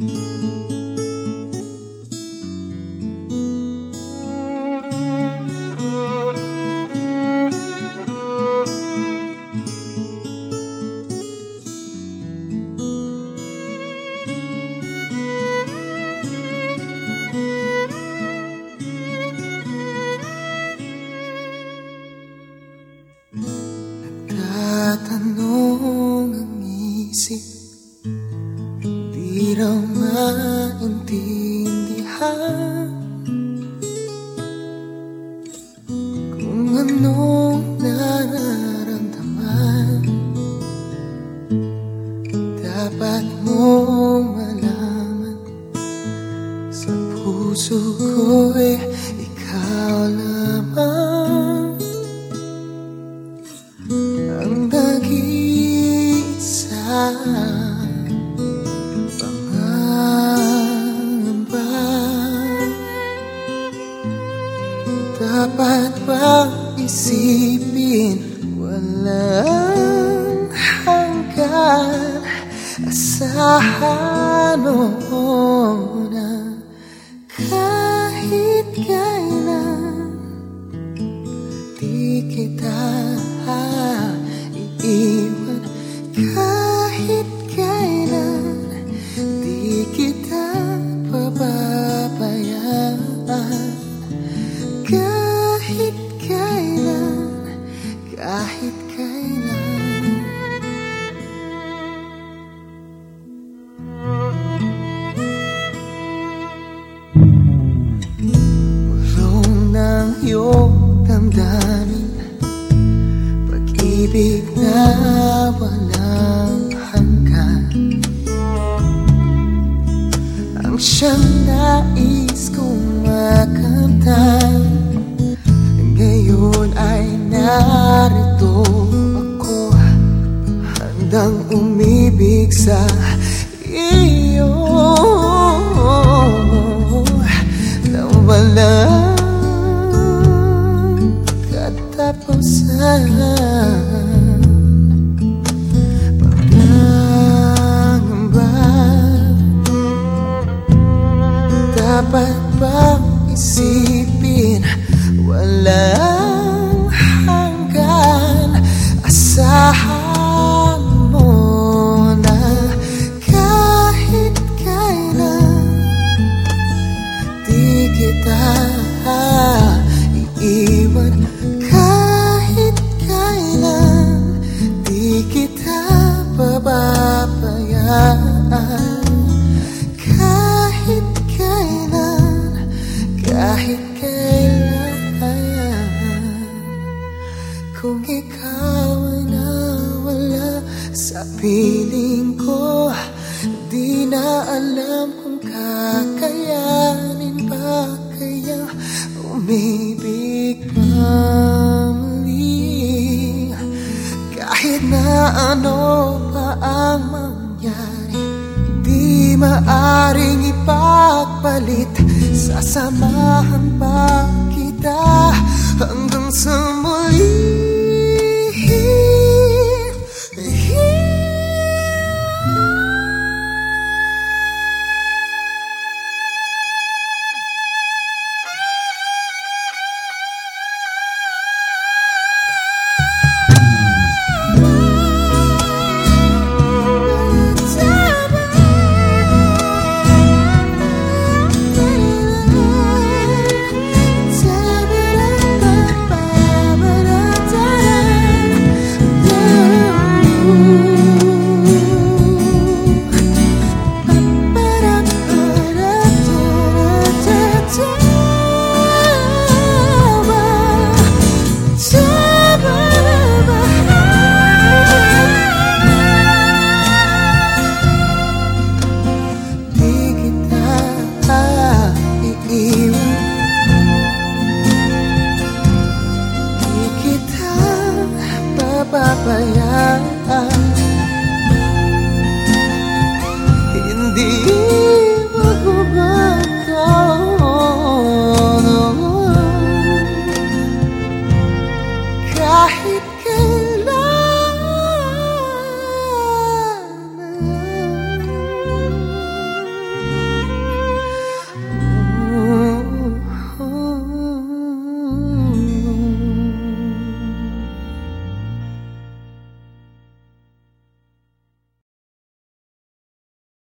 Música Di raw maintindihan Kung anong nararamdaman. Dapat mong malaman Sa puso ko'y ikaw lamang. Ang nag-iisa isipin Walang hanggan Asahan mo damdamin Pag-ibig na walang hanggan Ang siyang nais kong makanta Ngayon ay narito ako. Handang umibig sa kita iiwan Kahit kailan Di kita pababayaan Kahit kailan Kahit kailan Kung ikaw ay nawala sa piling ko Di na alam kung kakayanin ano pa ang mangyari? Di maaring ipagpalit. Sasamahan pa kita hanggang sa muli